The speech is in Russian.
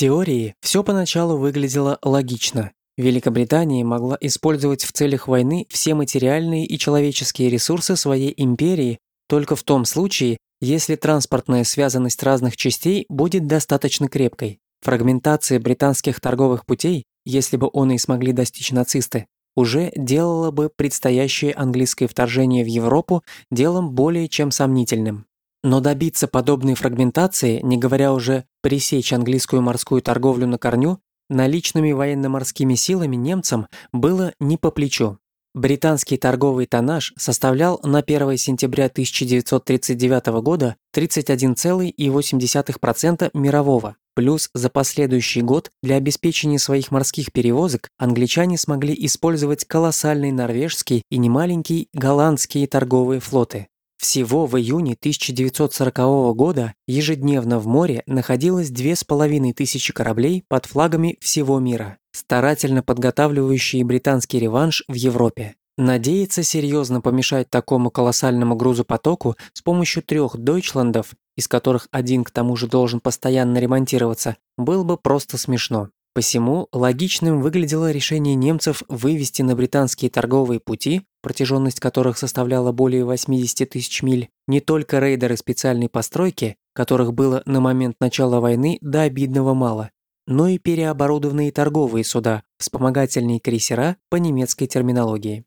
теории все поначалу выглядело логично. Великобритания могла использовать в целях войны все материальные и человеческие ресурсы своей империи только в том случае, если транспортная связанность разных частей будет достаточно крепкой. Фрагментация британских торговых путей, если бы он и смогли достичь нацисты, уже делала бы предстоящее английское вторжение в Европу делом более чем сомнительным. Но добиться подобной фрагментации, не говоря уже пресечь английскую морскую торговлю на корню, наличными военно-морскими силами немцам было не по плечу. Британский торговый тоннаж составлял на 1 сентября 1939 года 31,8% мирового, плюс за последующий год для обеспечения своих морских перевозок англичане смогли использовать колоссальный норвежский и немаленький голландские торговые флоты. Всего в июне 1940 года ежедневно в море находилось 2500 кораблей под флагами всего мира, старательно подготавливающие британский реванш в Европе. Надеяться серьезно помешать такому колоссальному грузопотоку с помощью трех Дойчландов, из которых один к тому же должен постоянно ремонтироваться, было бы просто смешно. Посему логичным выглядело решение немцев вывести на британские торговые пути, протяженность которых составляла более 80 тысяч миль, не только рейдеры специальной постройки, которых было на момент начала войны до обидного мало, но и переоборудованные торговые суда, вспомогательные крейсера по немецкой терминологии.